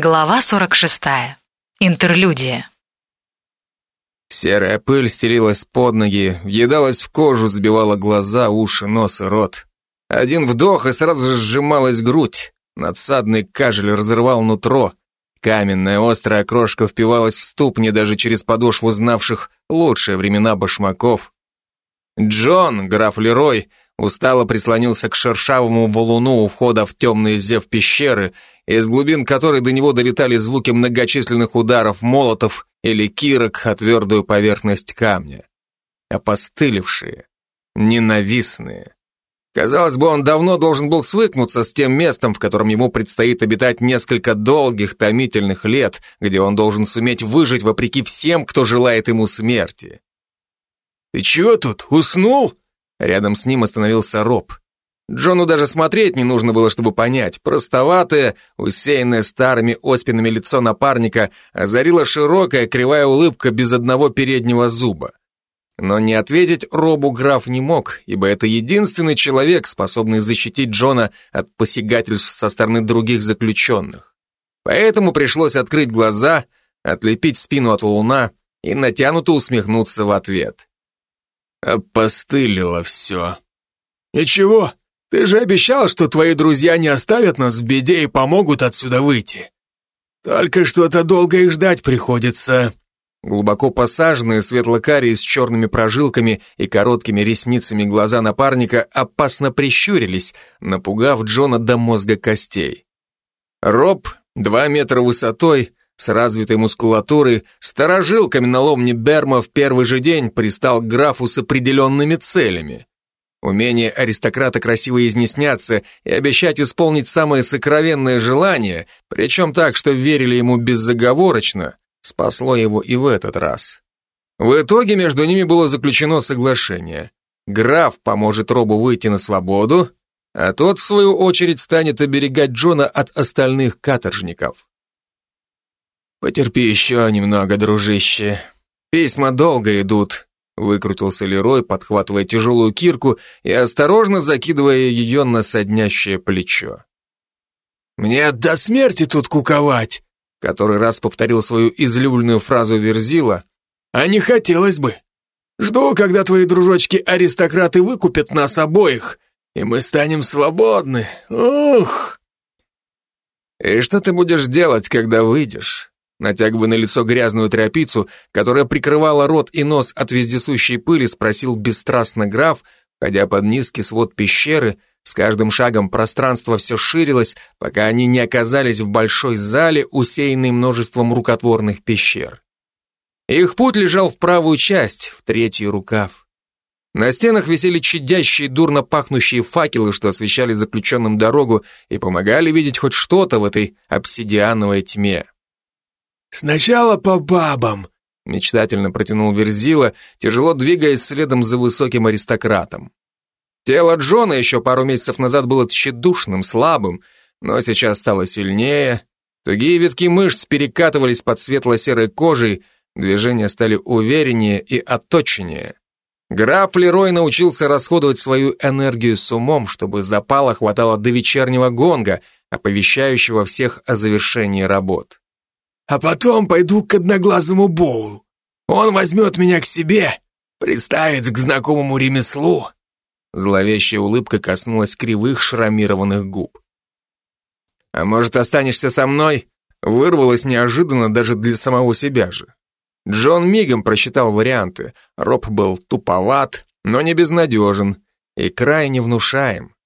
Глава 46. Интерлюдия. Серая пыль стелилась под ноги, въедалась в кожу, забивала глаза, уши, нос и рот. Один вдох, и сразу же сжималась грудь. Надсадный кашель разрывал нутро. Каменная острая крошка впивалась в ступни даже через подошву знавших лучшие времена башмаков. Джон, граф Лерой, устало прислонился к шершавому валуну у входа в темный зев пещеры, из глубин которой до него долетали звуки многочисленных ударов молотов или кирок о твердую поверхность камня. Опостылевшие, ненавистные. Казалось бы, он давно должен был свыкнуться с тем местом, в котором ему предстоит обитать несколько долгих, томительных лет, где он должен суметь выжить вопреки всем, кто желает ему смерти. «Ты чего тут, уснул?» Рядом с ним остановился Роб. Джону даже смотреть не нужно было, чтобы понять. Простоватое, усеянное старыми оспинами лицо напарника озарила широкая кривая улыбка без одного переднего зуба. Но не ответить Робу граф не мог, ибо это единственный человек, способный защитить Джона от посягательств со стороны других заключенных. Поэтому пришлось открыть глаза, отлепить спину от луна и натянуто усмехнуться в ответ. «Опостылило все». «И чего? Ты же обещал, что твои друзья не оставят нас в беде и помогут отсюда выйти. Только что-то долго их ждать приходится». Глубоко посаженные, светло-карие с черными прожилками и короткими ресницами глаза напарника опасно прищурились, напугав Джона до мозга костей. Роб, два метра высотой, с развитой мускулатурой, сторожил каменоломни Берма в первый же день пристал к графу с определенными целями. Умение аристократа красиво изнесняться и обещать исполнить самые сокровенные желания, причем так, что верили ему беззаговорочно, спасло его и в этот раз. В итоге между ними было заключено соглашение. Граф поможет Робу выйти на свободу, а тот, в свою очередь, станет оберегать Джона от остальных каторжников. «Потерпи еще немного, дружище. Письма долго идут, Выкрутился Лерой, подхватывая тяжелую кирку и осторожно закидывая ее на соднящее плечо. «Мне до смерти тут куковать!» Который раз повторил свою излюбленную фразу Верзила. «А не хотелось бы. Жду, когда твои дружочки-аристократы выкупят нас обоих, и мы станем свободны. Ух!» «И что ты будешь делать, когда выйдешь?» Натягивая на лицо грязную тряпицу, которая прикрывала рот и нос от вездесущей пыли, спросил бесстрастно граф, входя под низкий свод пещеры, с каждым шагом пространство все ширилось, пока они не оказались в большой зале, усеянной множеством рукотворных пещер. Их путь лежал в правую часть, в третий рукав. На стенах висели чадящие, дурно пахнущие факелы, что освещали заключенным дорогу и помогали видеть хоть что-то в этой обсидиановой тьме. «Сначала по бабам», — мечтательно протянул Верзила, тяжело двигаясь следом за высоким аристократом. Тело Джона еще пару месяцев назад было тщедушным, слабым, но сейчас стало сильнее. Тугие витки мышц перекатывались под светло-серой кожей, движения стали увереннее и отточеннее. Граф Лерой научился расходовать свою энергию с умом, чтобы запала хватало до вечернего гонга, оповещающего всех о завершении работ а потом пойду к одноглазому Боу. Он возьмет меня к себе, приставит к знакомому ремеслу». Зловещая улыбка коснулась кривых шрамированных губ. «А может, останешься со мной?» Вырвалось неожиданно даже для самого себя же. Джон мигом просчитал варианты. Роб был туповат, но не безнадежен и крайне внушаем.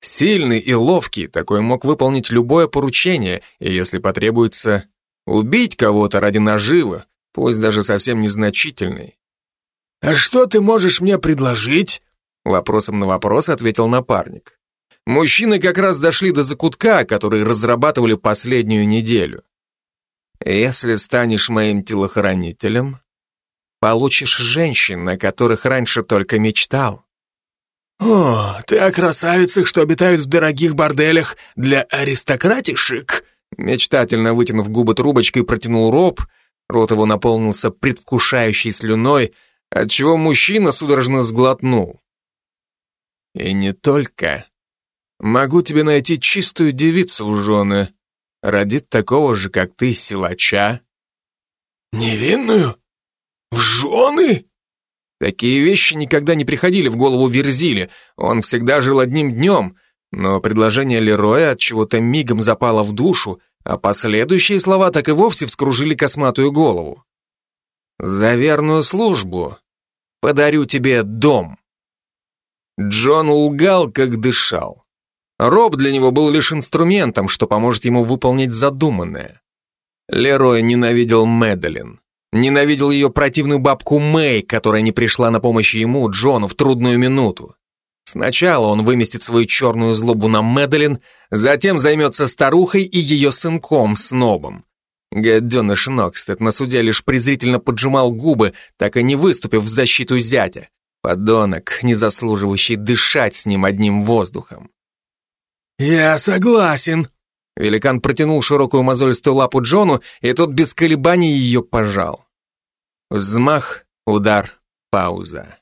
Сильный и ловкий, такой мог выполнить любое поручение, и если потребуется, Убить кого-то ради наживы, пусть даже совсем незначительный. «А что ты можешь мне предложить?» Вопросом на вопрос ответил напарник. Мужчины как раз дошли до закутка, который разрабатывали последнюю неделю. «Если станешь моим телохранителем, получишь женщин, о которых раньше только мечтал». «О, ты о красавицах, что обитают в дорогих борделях для аристократишек?» Мечтательно вытянув губы трубочкой, протянул роб, рот его наполнился предвкушающей слюной, отчего мужчина судорожно сглотнул. «И не только. Могу тебе найти чистую девицу в жены, родит такого же, как ты, силача. Невинную? В жены? Такие вещи никогда не приходили в голову Верзиле. Он всегда жил одним днем, но предложение Лероя от чего-то мигом запало в душу, а последующие слова так и вовсе вскружили косматую голову. «За верную службу подарю тебе дом». Джон лгал, как дышал. Роб для него был лишь инструментом, что поможет ему выполнить задуманное. Лерой ненавидел Мэдалин. Ненавидел ее противную бабку Мэй, которая не пришла на помощь ему, Джону, в трудную минуту. Сначала он выместит свою черную злобу на Мэдалин, затем займется старухой и ее сынком, Снобом. Гаденыш Нокстед на суде лишь презрительно поджимал губы, так и не выступив в защиту зятя. Подонок, не заслуживающий дышать с ним одним воздухом. «Я согласен», Великан протянул широкую мозолистую лапу Джону, и тот без колебаний ее пожал. Взмах, удар, пауза.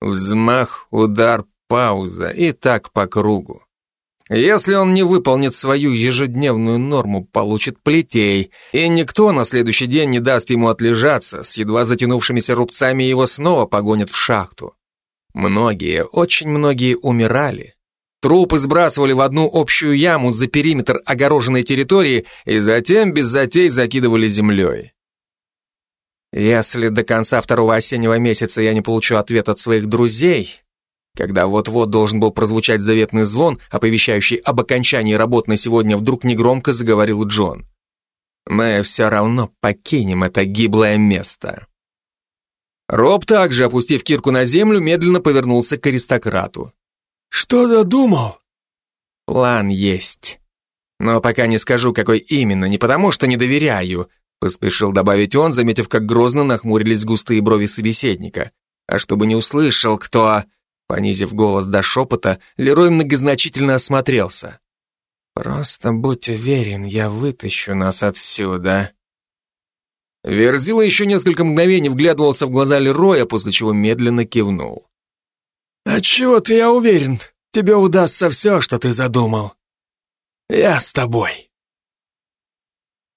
Взмах, удар, пауза. И так по кругу. Если он не выполнит свою ежедневную норму, получит плетей, и никто на следующий день не даст ему отлежаться, с едва затянувшимися рубцами его снова погонят в шахту. Многие, очень многие умирали. Трупы сбрасывали в одну общую яму за периметр огороженной территории и затем без затей закидывали землей. Если до конца второго осеннего месяца я не получу ответ от своих друзей, когда вот-вот должен был прозвучать заветный звон, оповещающий об окончании работ на сегодня, вдруг негромко заговорил Джон. Мы все равно покинем это гиблое место. Роб также, опустив кирку на землю, медленно повернулся к аристократу. «Что задумал?» «План есть. Но пока не скажу, какой именно, не потому что не доверяю», поспешил добавить он, заметив, как грозно нахмурились густые брови собеседника. «А чтобы не услышал, кто...» Понизив голос до шепота, Лерой многозначительно осмотрелся. «Просто будь уверен, я вытащу нас отсюда». Верзила еще несколько мгновений вглядывался в глаза Лероя, после чего медленно кивнул. «Отчего-то я уверен, тебе удастся все, что ты задумал. Я с тобой».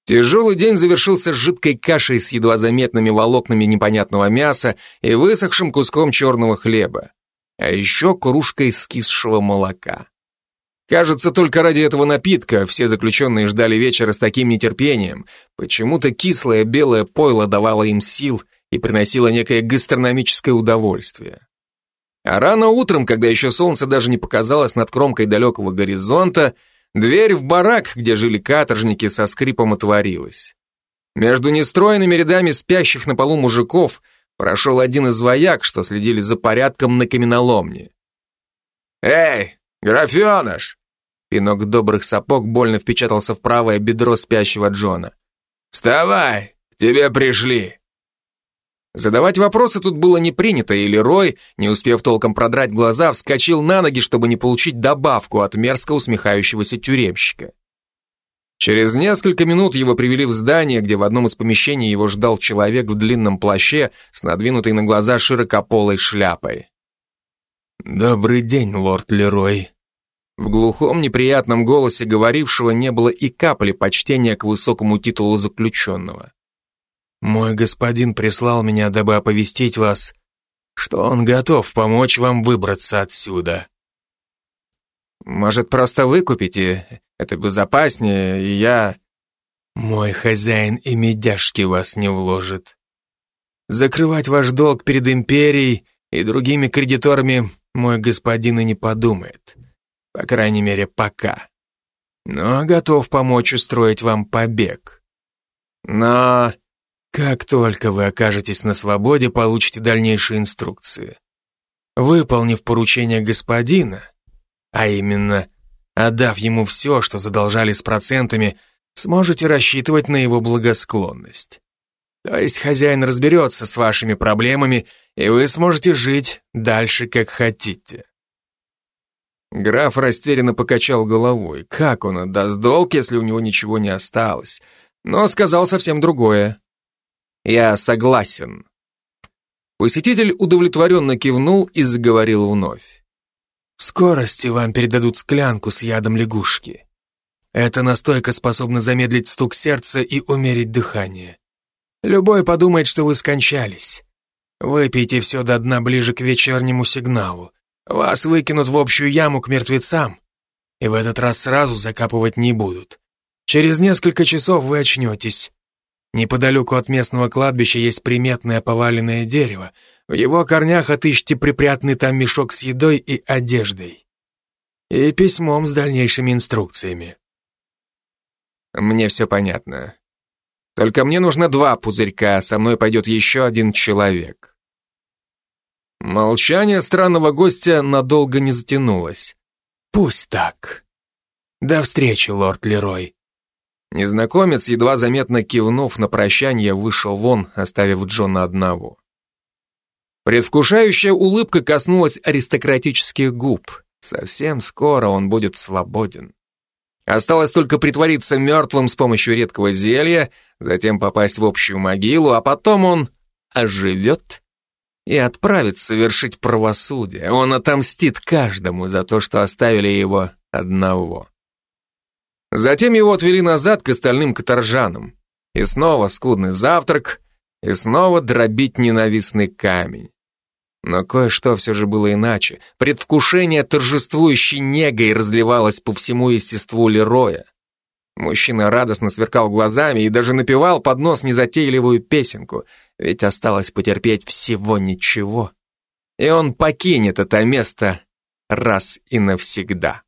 Тяжелый день завершился жидкой кашей с едва заметными волокнами непонятного мяса и высохшим куском черного хлеба, а еще кружкой скисшего молока. Кажется, только ради этого напитка все заключенные ждали вечера с таким нетерпением. Почему-то кислое белое пойло давало им сил и приносило некое гастрономическое удовольствие. А рано утром, когда еще солнце даже не показалось над кромкой далекого горизонта, дверь в барак, где жили каторжники, со скрипом отворилась. Между нестроенными рядами спящих на полу мужиков прошел один из вояк, что следили за порядком на каменоломне. «Эй, графеныш!» Пинок добрых сапог больно впечатался в правое бедро спящего Джона. «Вставай, к тебе пришли!» Задавать вопросы тут было не принято, и Лерой, не успев толком продрать глаза, вскочил на ноги, чтобы не получить добавку от мерзко усмехающегося тюремщика. Через несколько минут его привели в здание, где в одном из помещений его ждал человек в длинном плаще с надвинутой на глаза широкополой шляпой. «Добрый день, лорд Лерой». В глухом неприятном голосе говорившего не было и капли почтения к высокому титулу заключенного. Мой господин прислал меня, дабы оповестить вас, что он готов помочь вам выбраться отсюда. Может, просто выкупите? Это безопаснее, и я... Мой хозяин и медяшки вас не вложит. Закрывать ваш долг перед империей и другими кредиторами мой господин и не подумает. По крайней мере, пока. Но готов помочь устроить вам побег. Но как только вы окажетесь на свободе, получите дальнейшие инструкции. Выполнив поручение господина, а именно, отдав ему все, что задолжали с процентами, сможете рассчитывать на его благосклонность. То есть хозяин разберется с вашими проблемами, и вы сможете жить дальше, как хотите. Граф растерянно покачал головой. Как он отдаст долг, если у него ничего не осталось? Но сказал совсем другое. Я согласен. Посетитель удовлетворенно кивнул и заговорил вновь. Скорости вам передадут склянку с ядом лягушки. Эта настойка способна замедлить стук сердца и умерить дыхание. Любой подумает, что вы скончались. Выпейте все до дна ближе к вечернему сигналу. Вас выкинут в общую яму к мертвецам, и в этот раз сразу закапывать не будут. Через несколько часов вы очнетесь. Неподалеку от местного кладбища есть приметное поваленное дерево. В его корнях отыщите припрятанный там мешок с едой и одеждой. И письмом с дальнейшими инструкциями. Мне все понятно. Только мне нужно два пузырька, а со мной пойдет еще один человек. Молчание странного гостя надолго не затянулось. Пусть так. До встречи, лорд Лерой. Незнакомец, едва заметно кивнув на прощание, вышел вон, оставив Джона одного. Предвкушающая улыбка коснулась аристократических губ. Совсем скоро он будет свободен. Осталось только притвориться мертвым с помощью редкого зелья, затем попасть в общую могилу, а потом он оживет и отправится совершить правосудие. Он отомстит каждому за то, что оставили его одного. Затем его отвели назад к остальным каторжанам. И снова скудный завтрак, и снова дробить ненавистный камень. Но кое-что все же было иначе. Предвкушение торжествующей негой разливалось по всему естеству Лероя. Мужчина радостно сверкал глазами и даже напевал под нос незатейливую песенку, ведь осталось потерпеть всего ничего. И он покинет это место раз и навсегда.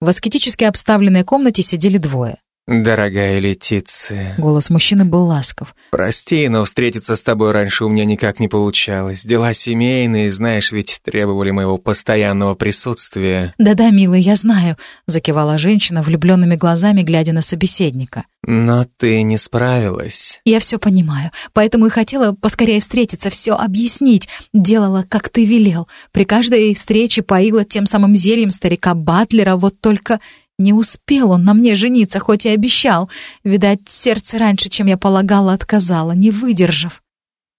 В аскетически обставленной комнате сидели двое. «Дорогая Летиция...» Голос мужчины был ласков. «Прости, но встретиться с тобой раньше у меня никак не получалось. Дела семейные, знаешь, ведь требовали моего постоянного присутствия». «Да-да, милый, я знаю», — закивала женщина, влюбленными глазами глядя на собеседника. «Но ты не справилась». «Я все понимаю, поэтому и хотела поскорее встретиться, все объяснить. Делала, как ты велел. При каждой встрече поила тем самым зельем старика Батлера, вот только не успел он на мне жениться, хоть и обещал. Видать, сердце раньше, чем я полагала, отказало, не выдержав.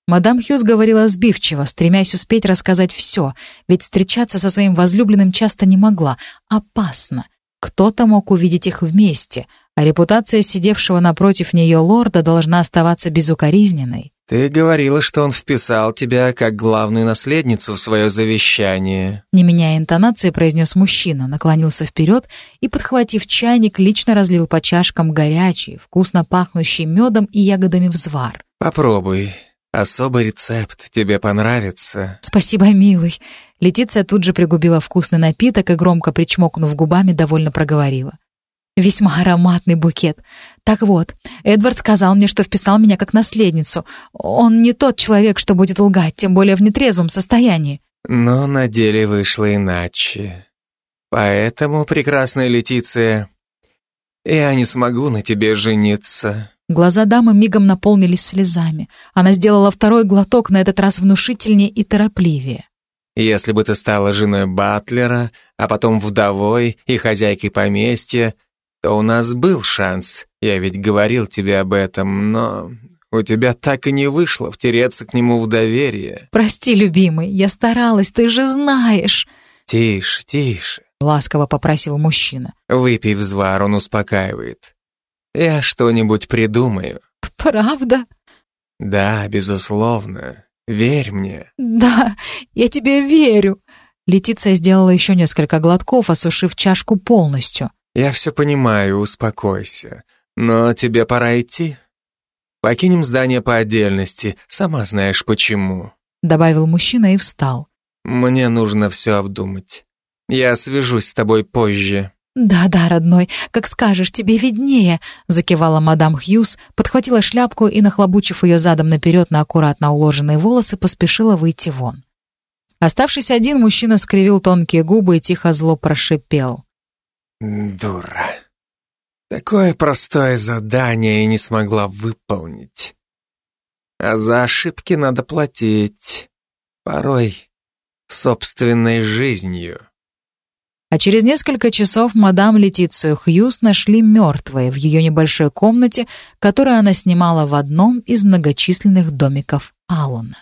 Мадам Хьюз говорила сбивчиво, стремясь успеть рассказать все, ведь встречаться со своим возлюбленным часто не могла. Опасно. Кто-то мог увидеть их вместе, а репутация сидевшего напротив нее лорда должна оставаться безукоризненной. «Ты говорила, что он вписал тебя как главную наследницу в свое завещание». Не меняя интонации, произнес мужчина, наклонился вперед и, подхватив чайник, лично разлил по чашкам горячий, вкусно пахнущий медом и ягодами взвар. «Попробуй. Особый рецепт. Тебе понравится». «Спасибо, милый». Летиция тут же пригубила вкусный напиток и, громко причмокнув губами, довольно проговорила. Весьма ароматный букет. Так вот, Эдвард сказал мне, что вписал меня как наследницу. Он не тот человек, что будет лгать, тем более в нетрезвом состоянии. Но на деле вышло иначе. Поэтому, прекрасная Летиция, я не смогу на тебе жениться. Глаза дамы мигом наполнились слезами. Она сделала второй глоток, на этот раз внушительнее и торопливее. Если бы ты стала женой Батлера, а потом вдовой и хозяйкой поместья, то у нас был шанс, я ведь говорил тебе об этом, но у тебя так и не вышло втереться к нему в доверие. Прости, любимый, я старалась, ты же знаешь. Тише, тише, ласково попросил мужчина. Выпей взвар, он успокаивает. Я что-нибудь придумаю. Правда? Да, безусловно. Верь мне. Да, я тебе верю. Летиция сделала еще несколько глотков, осушив чашку полностью. «Я все понимаю, успокойся. Но тебе пора идти. Покинем здание по отдельности, сама знаешь почему», — добавил мужчина и встал. «Мне нужно все обдумать. Я свяжусь с тобой позже». «Да-да, родной, как скажешь, тебе виднее», — закивала мадам Хьюз, подхватила шляпку и, нахлобучив ее задом наперед на аккуратно уложенные волосы, поспешила выйти вон. Оставшись один, мужчина скривил тонкие губы и тихо зло прошипел. Дура. Такое простое задание и не смогла выполнить. А за ошибки надо платить. Порой собственной жизнью. А через несколько часов мадам Летицию Хьюз нашли мертвой в ее небольшой комнате, которую она снимала в одном из многочисленных домиков Аллана.